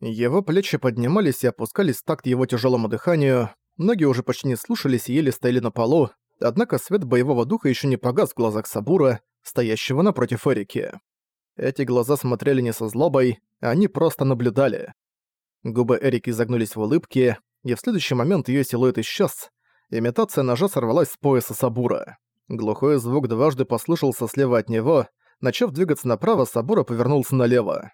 Его плечи поднимались и опускались в такт его тяжелому дыханию, ноги уже почти не слушались и еле стояли на полу, однако свет боевого духа еще не погас в глазах Сабура, стоящего напротив Эрики. Эти глаза смотрели не со злобой, они просто наблюдали. Губы Эрики загнулись в улыбке, и в следующий момент ее силуэт исчез. Имитация ножа сорвалась с пояса Сабура. Глухой звук дважды послышался слева от него. Начав двигаться направо, Сабура повернулся налево.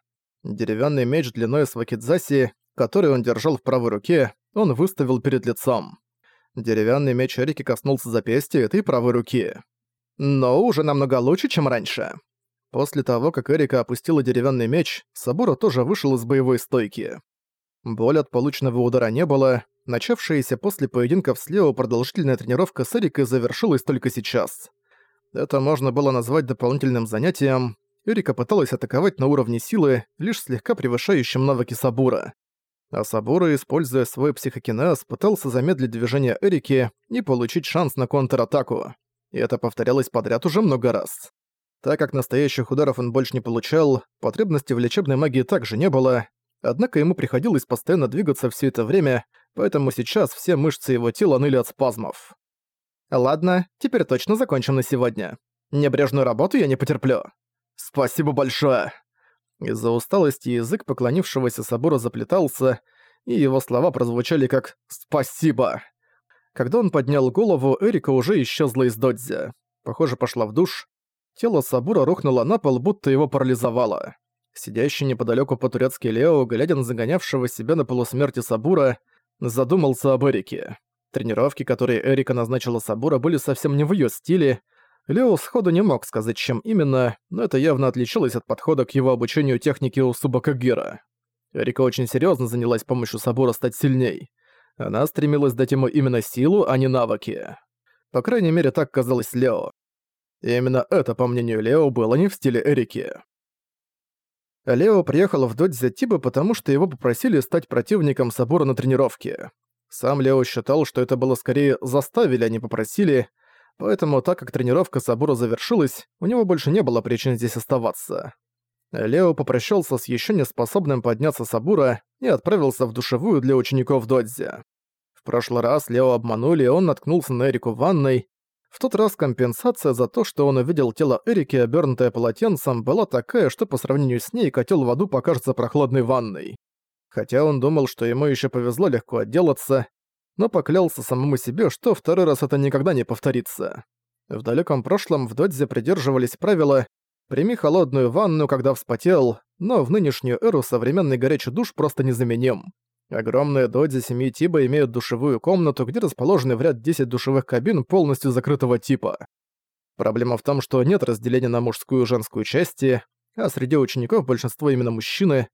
Деревянный меч длиной с вакидзаси, который он держал в правой руке, он выставил перед лицом. Деревянный меч Эрики коснулся запястья этой правой руки. Но уже намного лучше, чем раньше. После того, как Эрика опустила деревянный меч, Сабура тоже вышел из боевой стойки. Боль от полученного удара не было, начавшаяся после поединков слева продолжительная тренировка с Эрикой завершилась только сейчас. Это можно было назвать дополнительным занятием. Эрика пыталась атаковать на уровне силы, лишь слегка превышающим навыки Сабура. А Сабура, используя свой психокинез, пытался замедлить движение Эрики и получить шанс на контратаку. И это повторялось подряд уже много раз. Так как настоящих ударов он больше не получал, потребности в лечебной магии также не было, Однако ему приходилось постоянно двигаться все это время, поэтому сейчас все мышцы его тела ныли от спазмов. Ладно, теперь точно закончим на сегодня. Небрежную работу я не потерплю. Спасибо большое. Из-за усталости язык поклонившегося собора заплетался, и его слова прозвучали как «спасибо». Когда он поднял голову, Эрика уже исчезла из додзи. Похоже, пошла в душ. Тело Сабура рухнуло на пол, будто его парализовало. Сидящий неподалеку по-турецки Лео, глядя на загонявшего себя на полусмерти Сабура, задумался об Эрике. Тренировки, которые Эрика назначила Сабура, были совсем не в её стиле. Лео сходу не мог сказать, чем именно, но это явно отличалось от подхода к его обучению технике у Субакагира. Эрика очень серьёзно занялась помощью Сабура стать сильней. Она стремилась дать ему именно силу, а не навыки. По крайней мере, так казалось Лео. И именно это, по мнению Лео, было не в стиле Эрики. Лео приехал в Додзи Тиба, потому что его попросили стать противником Собора на тренировке. Сам Лео считал, что это было скорее заставили, а не попросили, поэтому так как тренировка Собора завершилась, у него больше не было причин здесь оставаться. Лео попрощался с еще не способным подняться Сабура и отправился в душевую для учеников Додзи. В прошлый раз Лео обманули, и он наткнулся на Эрику в ванной, в тот раз компенсация за то, что он увидел тело Эрики, обернутое полотенцем, была такая, что по сравнению с ней котел в аду покажется прохладной ванной. Хотя он думал, что ему еще повезло легко отделаться, но поклялся самому себе, что второй раз это никогда не повторится. В далеком прошлом в Додзе придерживались правила «прими холодную ванну, когда вспотел», но в нынешнюю эру современный горячий душ просто незаменим. Огромные додзи семьи Тиба имеют душевую комнату, где расположены в ряд 10 душевых кабин полностью закрытого типа. Проблема в том, что нет разделения на мужскую и женскую части, а среди учеников большинство именно мужчины,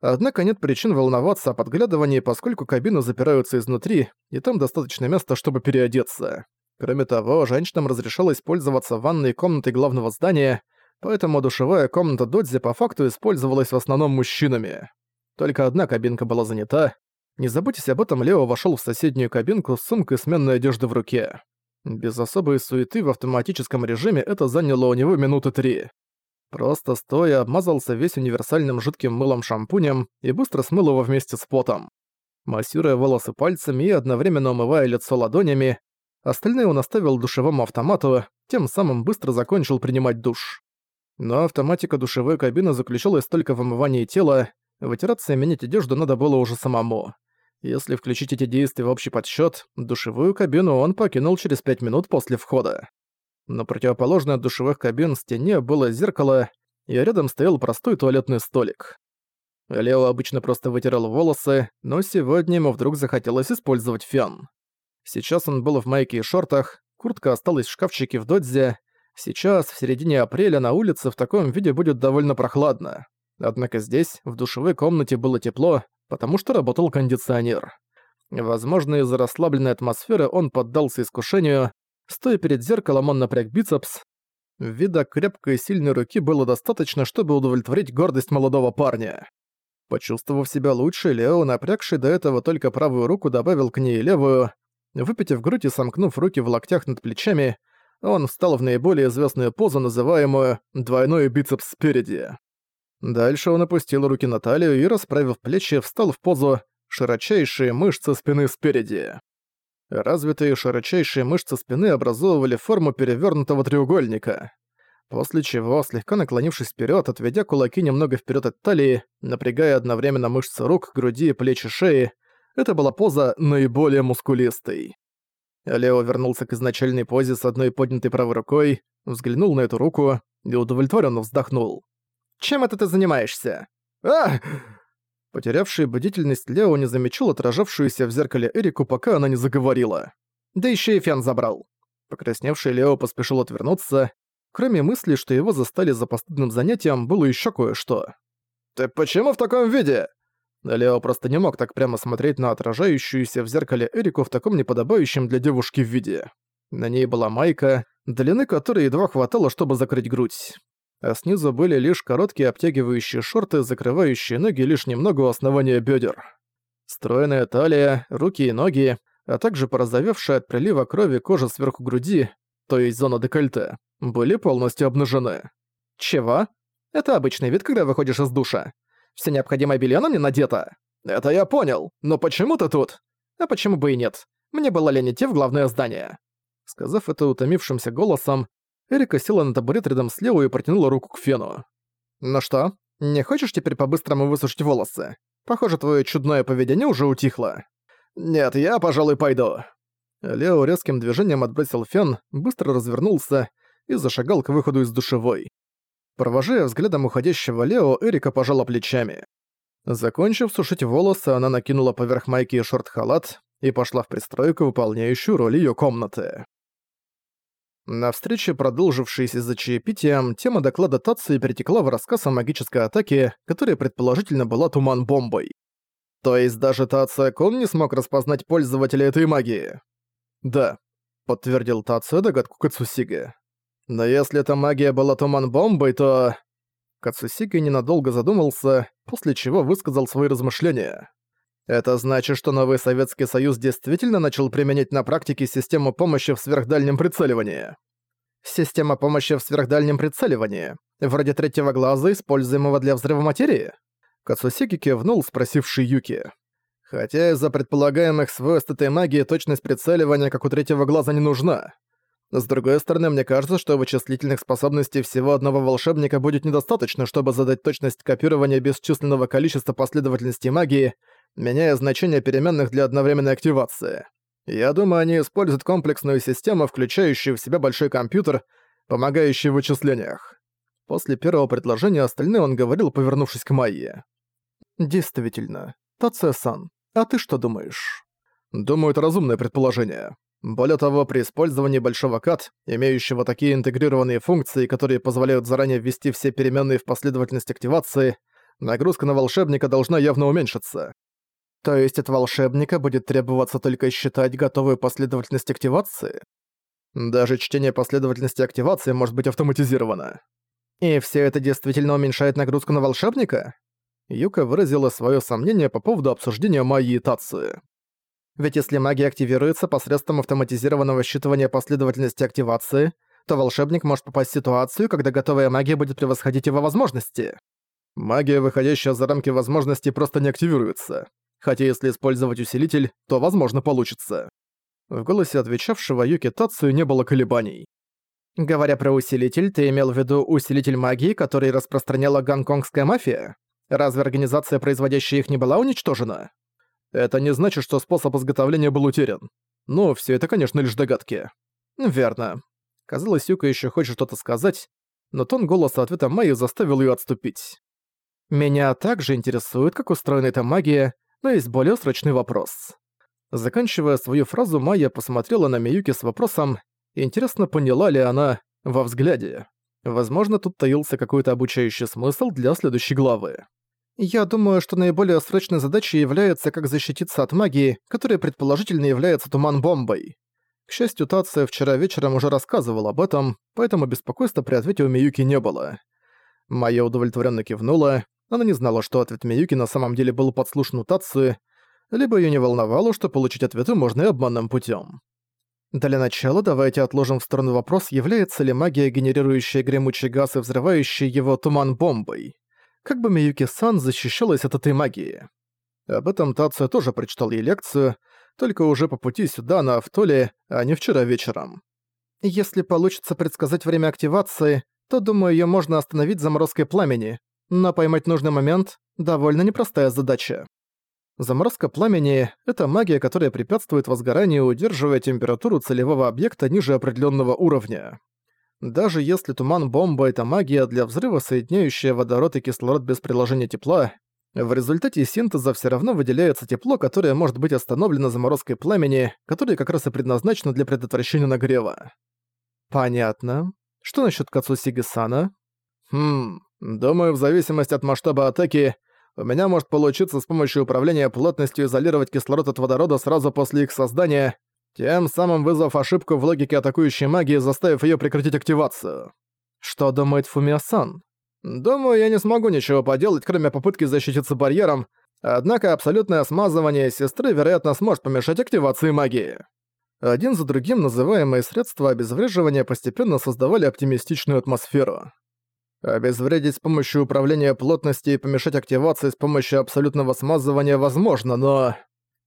однако нет причин волноваться о подглядывании, поскольку кабины запираются изнутри, и там достаточно места, чтобы переодеться. Кроме того, женщинам разрешалось пользоваться ванной комнатой главного здания, поэтому душевая комната Додзи по факту использовалась в основном мужчинами. Только одна кабинка была занята. Не забудьте об этом, Лео вошёл в соседнюю кабинку с сумкой сменной одежды в руке. Без особой суеты в автоматическом режиме это заняло у него минуты три. Просто стоя обмазался весь универсальным жидким мылом-шампунем и быстро смыл его вместе с потом. Массируя волосы пальцами и одновременно умывая лицо ладонями, остальные он оставил душевому автомату, тем самым быстро закончил принимать душ. Но автоматика душевой кабины заключалась только в омывании тела, Вытираться и менять одежду надо было уже самому. Если включить эти действия в общий подсчёт, душевую кабину он покинул через пять минут после входа. На противоположной от душевых кабин стене было зеркало, и рядом стоял простой туалетный столик. Лео обычно просто вытирал волосы, но сегодня ему вдруг захотелось использовать фен. Сейчас он был в майке и шортах, куртка осталась в шкафчике в додзе. Сейчас, в середине апреля, на улице в таком виде будет довольно прохладно. Однако здесь, в душевой комнате, было тепло, потому что работал кондиционер. Возможно, из-за расслабленной атмосферы он поддался искушению. Стоя перед зеркалом, он напряг бицепс. Вида крепкой и сильной руки было достаточно, чтобы удовлетворить гордость молодого парня. Почувствовав себя лучше, Лео, напрягший до этого только правую руку, добавил к ней левую. Выпитив грудь и сомкнув руки в локтях над плечами, он встал в наиболее известную позу, называемую «двойной бицепс спереди». Дальше он опустил руки на талию и, расправив плечи, встал в позу «широчайшие мышцы спины спереди». Развитые широчайшие мышцы спины образовывали форму перевернутого треугольника. После чего, слегка наклонившись вперед, отведя кулаки немного вперед от талии, напрягая одновременно мышцы рук, груди, плечи, шеи, это была поза наиболее мускулистой. Лео вернулся к изначальной позе с одной поднятой правой рукой, взглянул на эту руку и удовлетворенно вздохнул. «Чем это ты занимаешься?» «А!» Потерявший бдительность Лео не замечал отражавшуюся в зеркале Эрику, пока она не заговорила. Да еще и фен забрал. Покрасневший Лео поспешил отвернуться. Кроме мысли, что его застали за постыдным занятием, было еще кое-что. «Ты почему в таком виде?» Лео просто не мог так прямо смотреть на отражающуюся в зеркале Эрику в таком неподобающем для девушки виде. На ней была майка, длины которой едва хватало, чтобы закрыть грудь а снизу были лишь короткие обтягивающие шорты, закрывающие ноги лишь немного у основания бедер. Стройная талия, руки и ноги, а также порозовевшая от прилива крови кожа сверху груди, то есть зона декольте, были полностью обнажены. Чего? Это обычный вид, когда выходишь из душа. Все необходимое белье на мне надето. Это я понял, но почему ты тут? А почему бы и нет? Мне было лень идти в главное здание. Сказав это утомившимся голосом, Эрика села на табурет рядом с Лео и протянула руку к Фену. «Ну что, не хочешь теперь по-быстрому высушить волосы? Похоже, твое чудное поведение уже утихло». «Нет, я, пожалуй, пойду». Лео резким движением отбросил фен, быстро развернулся и зашагал к выходу из душевой. Провожая взглядом уходящего Лео, Эрика пожала плечами. Закончив сушить волосы, она накинула поверх майки и шорт-халат и пошла в пристройку, выполняющую роль её комнаты. На встрече, продолжившейся за чаепитием, тема доклада Тации перетекла в рассказ о магической атаке, которая предположительно была туман-бомбой. То есть даже Тация Кон не смог распознать пользователя этой магии? Да, подтвердил Тация догадку Кацусига. Но если эта магия была туман-бомбой, то... Кацусига ненадолго задумался, после чего высказал свои размышления. Это значит, что новый Советский Союз действительно начал применять на практике систему помощи в сверхдальнем прицеливании. Система помощи в сверхдальнем прицеливании. Вроде третьего глаза, используемого для взрыва материи? Кацусики кивнул, спросивший Юки. Хотя из-за предполагаемых свойств этой магии точность прицеливания, как у третьего глаза, не нужна. С другой стороны, мне кажется, что вычислительных способностей всего одного волшебника будет недостаточно, чтобы задать точность копирования бесчисленного количества последовательностей магии, меняя значение переменных для одновременной активации. Я думаю, они используют комплексную систему, включающую в себя большой компьютер, помогающий в вычислениях. После первого предложения остальные он говорил, повернувшись к Майе. «Действительно. Тация-сан, а ты что думаешь?» «Думаю, это разумное предположение. Более того, при использовании большого КАТ, имеющего такие интегрированные функции, которые позволяют заранее ввести все переменные в последовательность активации, нагрузка на волшебника должна явно уменьшиться. То есть от волшебника будет требоваться только считать готовую последовательность активации? Даже чтение последовательности активации может быть автоматизировано. И все это действительно уменьшает нагрузку на волшебника? Юка выразила свое сомнение по поводу обсуждения магии Тации. Ведь если магия активируется посредством автоматизированного считывания последовательности активации, то волшебник может попасть в ситуацию, когда готовая магия будет превосходить его возможности. Магия, выходящая за рамки возможностей, просто не активируется хотя если использовать усилитель, то возможно получится. В голосе отвечавшего Юки Тацию не было колебаний. Говоря про усилитель, ты имел в виду усилитель магии, который распространяла гонконгская мафия? Разве организация, производящая их, не была уничтожена? Это не значит, что способ изготовления был утерян. Но все это, конечно, лишь догадки. Верно. Казалось, Юка еще хочет что-то сказать, но тон голоса ответа Майи заставил ее отступить. Меня также интересует, как устроена эта магия, но есть более срочный вопрос. Заканчивая свою фразу, Майя посмотрела на Миюки с вопросом, интересно, поняла ли она во взгляде. Возможно, тут таился какой-то обучающий смысл для следующей главы. Я думаю, что наиболее срочной задачей является, как защититься от магии, которая предположительно является туман-бомбой. К счастью, Тация вчера вечером уже рассказывал об этом, поэтому беспокойства при ответе у Миюки не было. Майя удовлетворенно кивнула, она не знала, что ответ Миюки на самом деле был подслушан у Тацию, либо её не волновало, что получить ответы можно и обманным путём. Для начала давайте отложим в сторону вопрос, является ли магия, генерирующая гремучий газ и взрывающая его туман бомбой. как бы Миюки-сан защищалась от этой магии. Об этом Тацию тоже прочитал ей лекцию, только уже по пути сюда, на Автоле, а не вчера вечером. Если получится предсказать время активации, то, думаю, её можно остановить заморозкой пламени, но поймать нужный момент — довольно непростая задача. Заморозка пламени — это магия, которая препятствует возгоранию, удерживая температуру целевого объекта ниже определенного уровня. Даже если туман-бомба — это магия для взрыва, соединяющая водород и кислород без приложения тепла, в результате синтеза все равно выделяется тепло, которое может быть остановлено заморозкой пламени, которое как раз и предназначено для предотвращения нагрева. Понятно. Что насчет Кацусиги-сана? Хм, думаю, в зависимости от масштаба атаки, у меня может получиться с помощью управления плотностью изолировать кислород от водорода сразу после их создания, тем самым вызвав ошибку в логике атакующей магии, заставив её прекратить активацию. Что думает Фумио-сан? Думаю, я не смогу ничего поделать, кроме попытки защититься барьером, однако абсолютное смазывание сестры, вероятно, сможет помешать активации магии. Один за другим называемые средства обезвреживания постепенно создавали оптимистичную атмосферу. Обезвредить с помощью управления плотности и помешать активации с помощью абсолютного смазывания возможно, но...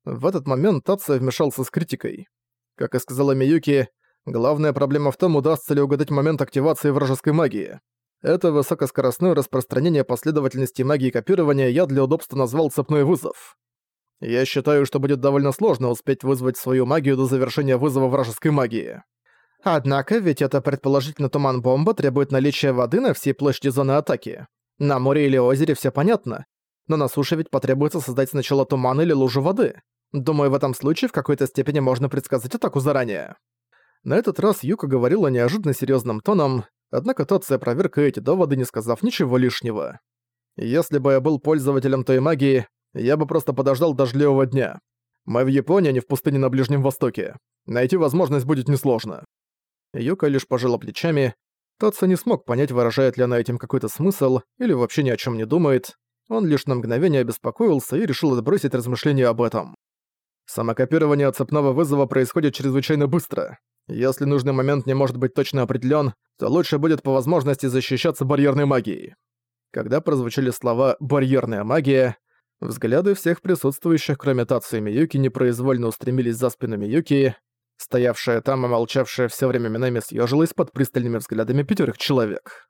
В этот момент Татсо вмешался с критикой. Как и сказала Миюки, главная проблема в том, удастся ли угадать момент активации вражеской магии. Это высокоскоростное распространение последовательности магии копирования я для удобства назвал цепной вызов. Я считаю, что будет довольно сложно успеть вызвать свою магию до завершения вызова вражеской магии. Однако, ведь это предположительно туман-бомба требует наличия воды на всей площади зоны атаки. На море или озере все понятно. Но на суше ведь потребуется создать сначала туман или лужу воды. Думаю, в этом случае в какой-то степени можно предсказать атаку заранее. На этот раз Юка говорила неожиданно серьезным тоном, однако тот опроверг эти доводы, не сказав ничего лишнего. Если бы я был пользователем той магии, я бы просто подождал дождливого дня. Мы в Японии, а не в пустыне на Ближнем Востоке. Найти возможность будет несложно. Юка лишь пожала плечами. Татсо не смог понять, выражает ли она этим какой-то смысл, или вообще ни о чем не думает. Он лишь на мгновение обеспокоился и решил отбросить размышления об этом. Самокопирование цепного вызова происходит чрезвычайно быстро. Если нужный момент не может быть точно определен, то лучше будет по возможности защищаться барьерной магией. Когда прозвучали слова «барьерная магия», взгляды всех присутствующих, кроме Тацу и Миюки, непроизвольно устремились за спину Миюки, Стоявшая там и молчавшая все время Минами съежилась под пристальными взглядами пятерых человек.